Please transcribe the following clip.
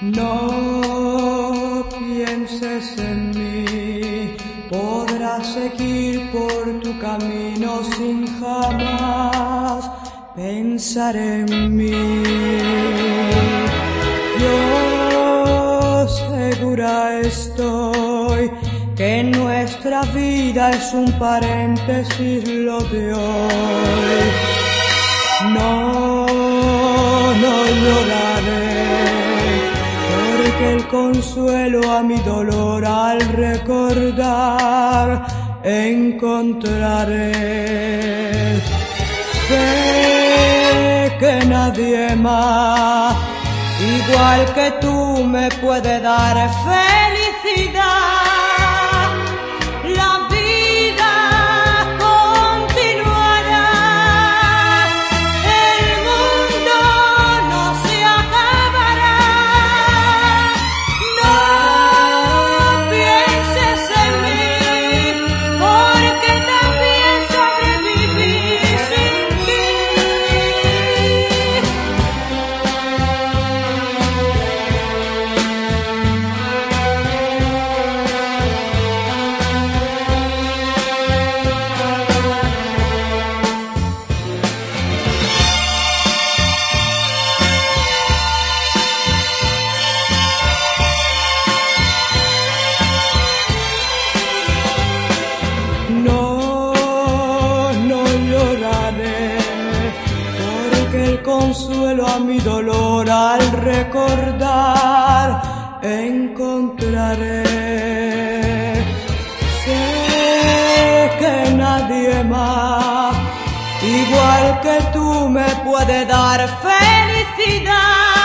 No pienses en mí, podrás seguir por tu camino sin jamás pensar en mí. Yo segura estoy que nuestra vida es un paréntesis lo de hoy. No, consuelo a mi dolor al recordar encontraré. Sé que nadie más, igual que tú, me puede dar felicidad. Consuelo a mi dolor al recordar encontraré. Sé que nadie más, igual que tú, me puede dar felicidad.